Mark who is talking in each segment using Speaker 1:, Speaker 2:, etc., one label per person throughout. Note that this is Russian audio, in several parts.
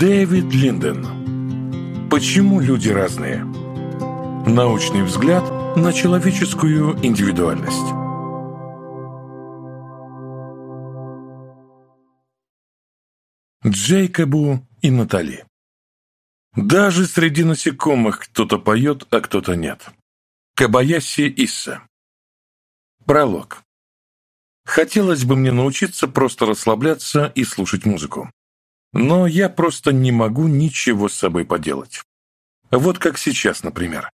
Speaker 1: Дэвид Линден. Почему люди разные? Научный взгляд на человеческую индивидуальность. Джейкобу и Натали. Даже среди насекомых кто-то поет, а кто-то нет. Кабаяси Исса. Пролог. Хотелось бы мне научиться просто расслабляться и слушать музыку. Но я просто не могу ничего с собой поделать. Вот как сейчас, например.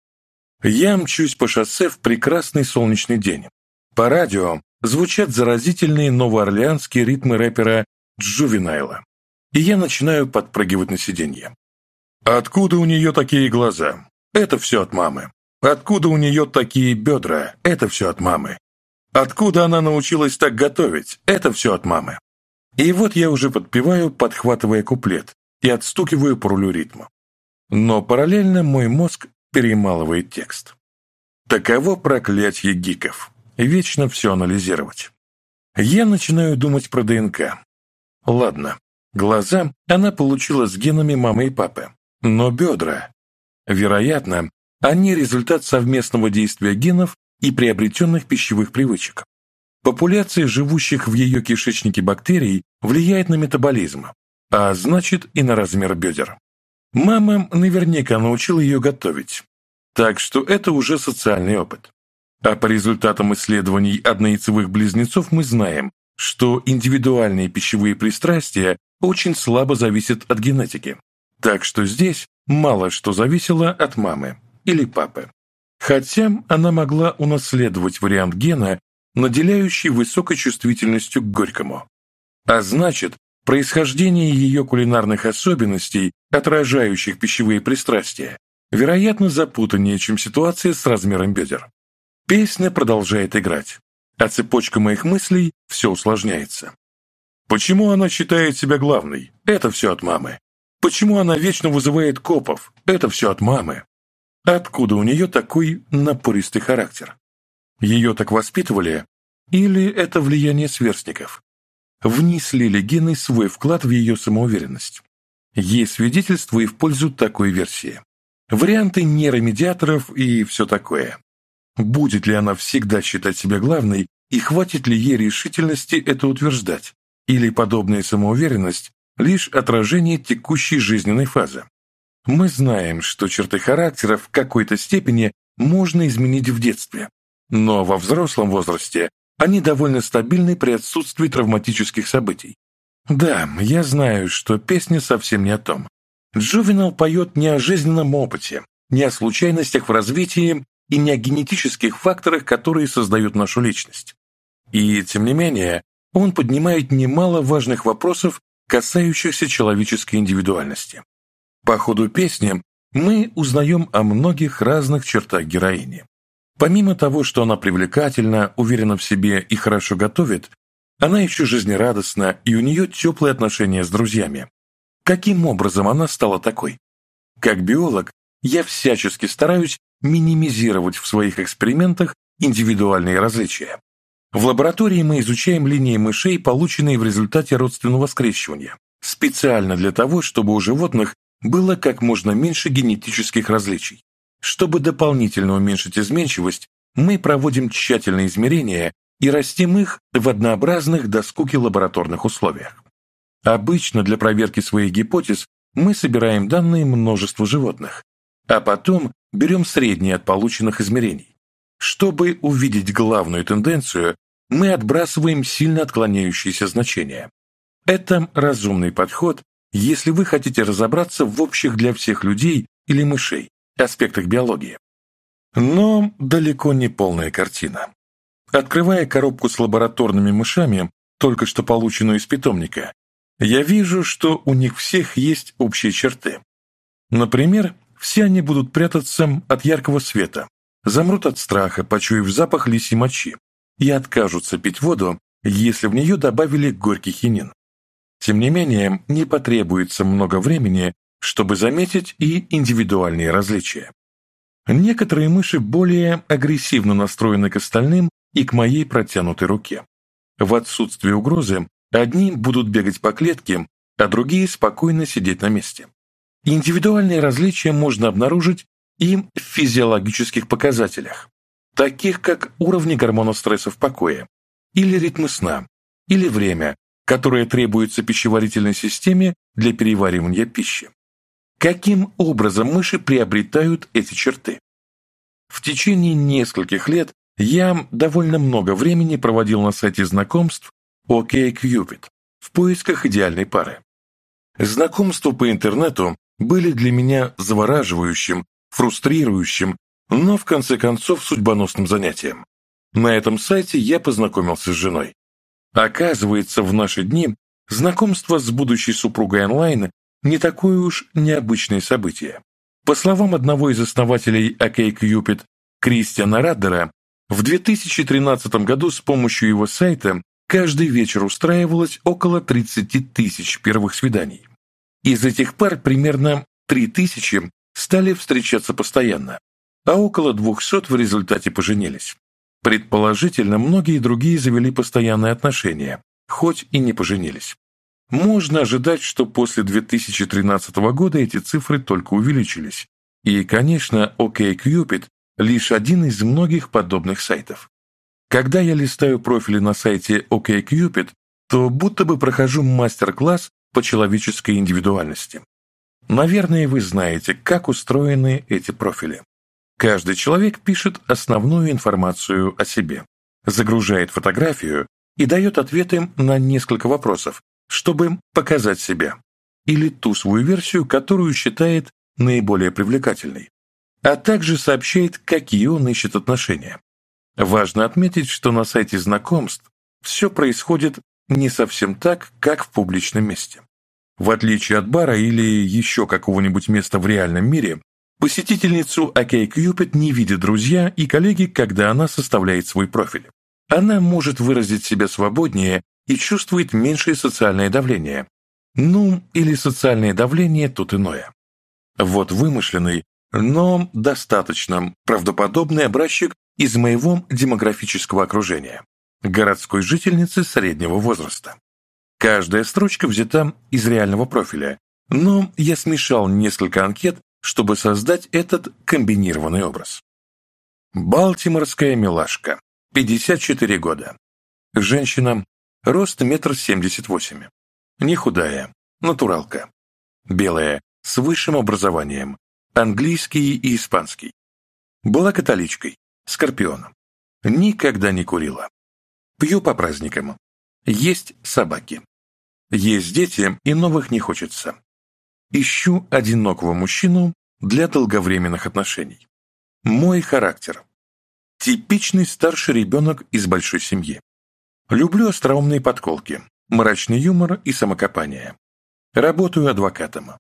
Speaker 1: Я мчусь по шоссе в прекрасный солнечный день. По радио звучат заразительные новоорлеанские ритмы рэпера Джувенайла. И я начинаю подпрыгивать на сиденье. Откуда у нее такие глаза? Это все от мамы. Откуда у нее такие бедра? Это все от мамы. Откуда она научилась так готовить? Это все от мамы. И вот я уже подпеваю, подхватывая куплет и отстукиваю прулю ритма. Но параллельно мой мозг перемалывает текст. Таково проклятье гиков. Вечно все анализировать. Я начинаю думать про ДНК. Ладно, глаза она получила с генами мамы и папы. Но бедра... Вероятно, они результат совместного действия генов и приобретенных пищевых привычек. Популяция живущих в ее кишечнике бактерий влияет на метаболизм, а значит и на размер бедер. Мама наверняка научила ее готовить, так что это уже социальный опыт. А по результатам исследований однояйцевых близнецов мы знаем, что индивидуальные пищевые пристрастия очень слабо зависят от генетики. Так что здесь мало что зависело от мамы или папы. Хотя она могла унаследовать вариант гена, наделяющий высокой чувствительностью к горькому. А значит, происхождение ее кулинарных особенностей, отражающих пищевые пристрастия, вероятно, запутаннее, чем ситуация с размером бедер. Песня продолжает играть, а цепочка моих мыслей все усложняется. Почему она считает себя главной? Это все от мамы. Почему она вечно вызывает копов? Это все от мамы. Откуда у нее такой напористый характер? Ее так воспитывали? Или это влияние сверстников? Внесли ли гены свой вклад в ее самоуверенность? Есть свидетельства и в пользу такой версии. Варианты нейромедиаторов и все такое. Будет ли она всегда считать себя главной, и хватит ли ей решительности это утверждать? Или подобная самоуверенность – лишь отражение текущей жизненной фазы? Мы знаем, что черты характера в какой-то степени можно изменить в детстве, но во взрослом возрасте они довольно стабильны при отсутствии травматических событий. Да, я знаю, что песня совсем не о том. Джувенал поет не о жизненном опыте, не о случайностях в развитии и не о генетических факторах, которые создают нашу личность. И, тем не менее, он поднимает немало важных вопросов, касающихся человеческой индивидуальности. По ходу песни мы узнаем о многих разных чертах героини. Помимо того, что она привлекательна, уверена в себе и хорошо готовит, она еще жизнерадостна и у нее теплые отношения с друзьями. Каким образом она стала такой? Как биолог, я всячески стараюсь минимизировать в своих экспериментах индивидуальные различия. В лаборатории мы изучаем линии мышей, полученные в результате родственного скрещивания, специально для того, чтобы у животных было как можно меньше генетических различий. чтобы дополнительно уменьшить изменчивость, мы проводим тщательные измерения и растим их в однообразных до скуки лабораторных условиях. Обычно для проверки своих гипотез мы собираем данные множества животных, а потом берем средние от полученных измерений. Чтобы увидеть главную тенденцию, мы отбрасываем сильно отклоняющиеся значения. Это разумный подход, если вы хотите разобраться в общих для всех людей или мышей, аспектах биологии. Но далеко не полная картина. Открывая коробку с лабораторными мышами, только что полученную из питомника, я вижу, что у них всех есть общие черты. Например, все они будут прятаться от яркого света, замрут от страха, почуяв запах лисьей мочи, и откажутся пить воду, если в нее добавили горький хинин. Тем не менее, не потребуется много времени, чтобы заметить и индивидуальные различия. Некоторые мыши более агрессивно настроены к остальным и к моей протянутой руке. В отсутствие угрозы одни будут бегать по клетке, а другие спокойно сидеть на месте. Индивидуальные различия можно обнаружить и в физиологических показателях, таких как уровни гормонов стресса в покое, или ритмы сна, или время, которое требуется пищеварительной системе для переваривания пищи каким образом мыши приобретают эти черты. В течение нескольких лет я довольно много времени проводил на сайте знакомств OKCupid в поисках идеальной пары. Знакомства по интернету были для меня завораживающим, фрустрирующим, но в конце концов судьбоносным занятием. На этом сайте я познакомился с женой. Оказывается, в наши дни знакомство с будущей супругой онлайн не такое уж необычное событие. По словам одного из основателей OkCupid Кристиана Раддера, в 2013 году с помощью его сайта каждый вечер устраивалось около 30 тысяч первых свиданий. Из этих пар примерно 3 тысячи стали встречаться постоянно, а около 200 в результате поженились. Предположительно, многие другие завели постоянные отношения, хоть и не поженились. Можно ожидать, что после 2013 года эти цифры только увеличились. И, конечно, OkCupid лишь один из многих подобных сайтов. Когда я листаю профили на сайте OkCupid, то будто бы прохожу мастер-класс по человеческой индивидуальности. Наверное, вы знаете, как устроены эти профили. Каждый человек пишет основную информацию о себе, загружает фотографию и дает ответы на несколько вопросов, чтобы показать себя, или ту свою версию, которую считает наиболее привлекательной, а также сообщает, какие он ищет отношения. Важно отметить, что на сайте знакомств все происходит не совсем так, как в публичном месте. В отличие от бара или еще какого-нибудь места в реальном мире, посетительницу OkCupid не видят друзья и коллеги, когда она составляет свой профиль. Она может выразить себя свободнее и чувствует меньшее социальное давление. Ну, или социальное давление тут иное. Вот вымышленный, но достаточно правдоподобный образчик из моего демографического окружения, городской жительницы среднего возраста. Каждая строчка взята из реального профиля, но я смешал несколько анкет, чтобы создать этот комбинированный образ. Балтиморская милашка, 54 года. Женщина Рост метр семьдесят восемь. Не худая, натуралка. Белая, с высшим образованием, английский и испанский. Была католичкой, скорпионом. Никогда не курила. Пью по праздникам. Есть собаки. Есть дети, и новых не хочется. Ищу одинокого мужчину для долговременных отношений. Мой характер. Типичный старший ребенок из большой семьи. Люблю остроумные подколки, мрачный юмор и самокопание. Работаю адвокатом.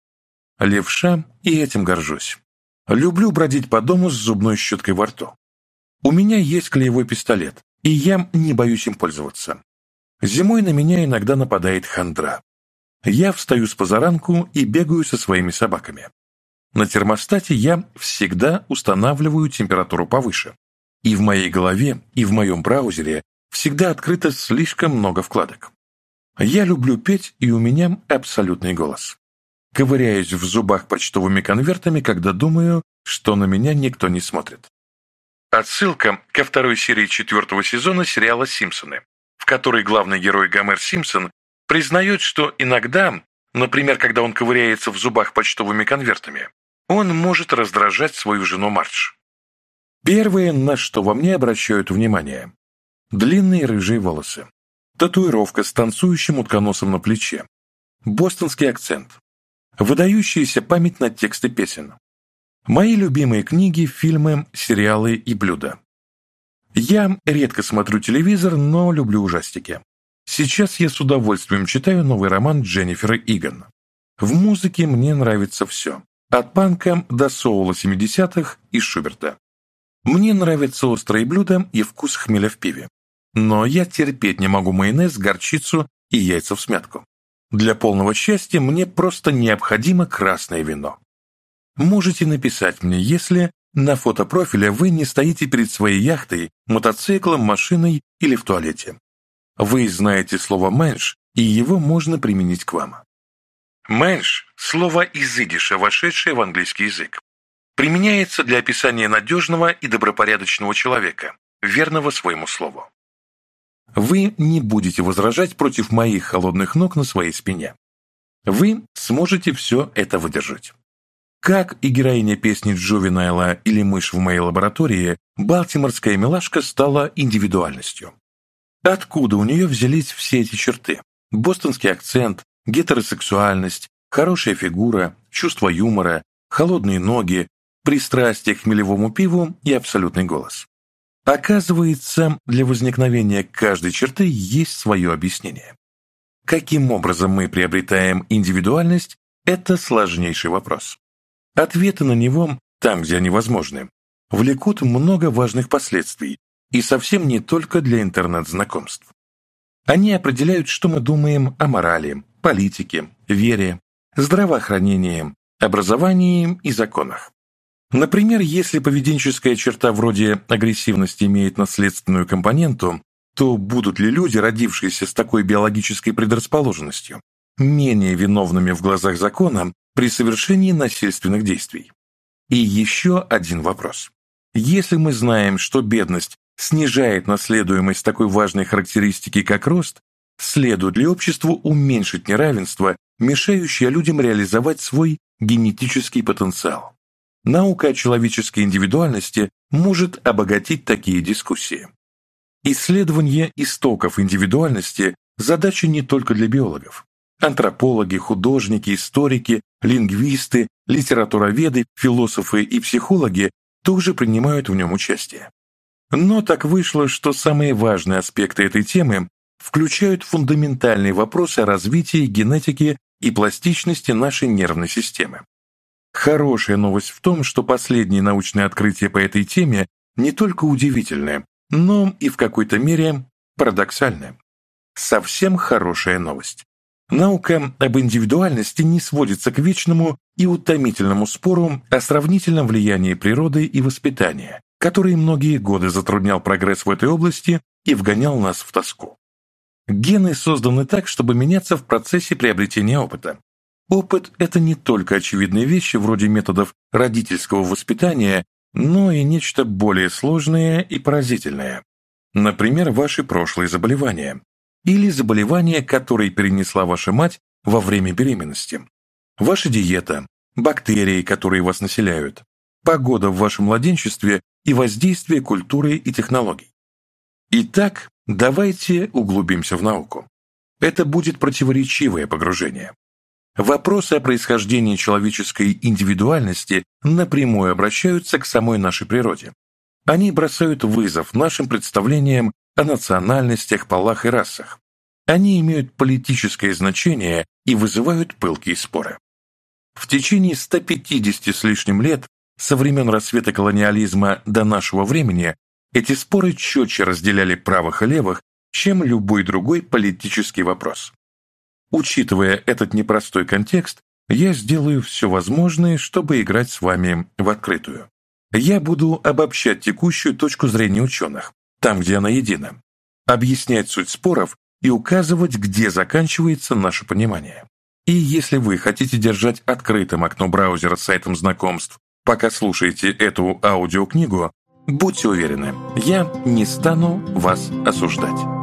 Speaker 1: Левша, и этим горжусь. Люблю бродить по дому с зубной щеткой во рту. У меня есть клеевой пистолет, и я не боюсь им пользоваться. Зимой на меня иногда нападает хандра. Я встаю с позаранку и бегаю со своими собаками. На термостате я всегда устанавливаю температуру повыше. И в моей голове, и в моем браузере всегда открыто слишком много вкладок. Я люблю петь, и у меня абсолютный голос. Ковыряюсь в зубах почтовыми конвертами, когда думаю, что на меня никто не смотрит. Отсылка ко второй серии четвертого сезона сериала «Симпсоны», в которой главный герой Гомер Симпсон признает, что иногда, например, когда он ковыряется в зубах почтовыми конвертами, он может раздражать свою жену Мардж. Первое, на что во мне обращают внимание, длинные рыжие волосы, татуировка с танцующим утконосом на плече, бостонский акцент, выдающаяся память на тексты песен, мои любимые книги, фильмы, сериалы и блюда. Я редко смотрю телевизор, но люблю ужастики. Сейчас я с удовольствием читаю новый роман Дженнифера Иган. В музыке мне нравится все. От панка до соула 70-х и Шуберта. Мне нравятся острые блюда и вкус хмеля в пиве. Но я терпеть не могу майонез, горчицу и яйца в смятку. Для полного счастья мне просто необходимо красное вино. Можете написать мне, если на фото профиля вы не стоите перед своей яхтой, мотоциклом, машиной или в туалете. Вы знаете слово «менш», и его можно применить к вам. «Менш» — слово из идиша, вошедшее в английский язык. Применяется для описания надежного и добропорядочного человека, верного своему слову. Вы не будете возражать против моих холодных ног на своей спине. Вы сможете все это выдержать. Как и героиня песни Джо Винайла или «Мышь в моей лаборатории», балтиморская милашка стала индивидуальностью. Откуда у нее взялись все эти черты? Бостонский акцент, гетеросексуальность, хорошая фигура, чувство юмора, холодные ноги, пристрастие к мелевому пиву и абсолютный голос. Оказывается, для возникновения каждой черты есть свое объяснение. Каким образом мы приобретаем индивидуальность – это сложнейший вопрос. Ответы на него, там, где они возможны, влекут много важных последствий, и совсем не только для интернет-знакомств. Они определяют, что мы думаем о морали, политике, вере, здравоохранении, образовании и законах. Например, если поведенческая черта вроде агрессивности имеет наследственную компоненту, то будут ли люди, родившиеся с такой биологической предрасположенностью, менее виновными в глазах закона при совершении насильственных действий? И еще один вопрос. Если мы знаем, что бедность снижает наследуемость такой важной характеристики, как рост, следует ли обществу уменьшить неравенство, мешающее людям реализовать свой генетический потенциал? наука о человеческой индивидуальности может обогатить такие дискуссии. Исследование истоков индивидуальности – задача не только для биологов. Антропологи, художники, историки, лингвисты, литературоведы, философы и психологи тоже принимают в нем участие. Но так вышло, что самые важные аспекты этой темы включают фундаментальные вопросы о развитии генетики и пластичности нашей нервной системы, Хорошая новость в том, что последние научные открытия по этой теме не только удивительны, но и в какой-то мере парадоксальны. Совсем хорошая новость. Наука об индивидуальности не сводится к вечному и утомительному спору о сравнительном влиянии природы и воспитания, который многие годы затруднял прогресс в этой области и вгонял нас в тоску. Гены созданы так, чтобы меняться в процессе приобретения опыта. Опыт — это не только очевидные вещи вроде методов родительского воспитания, но и нечто более сложное и поразительное. Например, ваши прошлые заболевания. Или заболевания, которые перенесла ваша мать во время беременности. Ваша диета, бактерии, которые вас населяют, погода в вашем младенчестве и воздействие культуры и технологий. Итак, давайте углубимся в науку. Это будет противоречивое погружение. Вопросы о происхождении человеческой индивидуальности напрямую обращаются к самой нашей природе. Они бросают вызов нашим представлениям о национальностях, полах и расах. Они имеют политическое значение и вызывают пылкие споры. В течение 150 с лишним лет со времен рассвета колониализма до нашего времени эти споры четче разделяли правых и левых, чем любой другой политический вопрос. Учитывая этот непростой контекст, я сделаю все возможное, чтобы играть с вами в открытую. Я буду обобщать текущую точку зрения ученых, там, где она едина, объяснять суть споров и указывать, где заканчивается наше понимание. И если вы хотите держать открытым окно браузера с сайтом знакомств, пока слушаете эту аудиокнигу, будьте уверены, я не стану вас осуждать.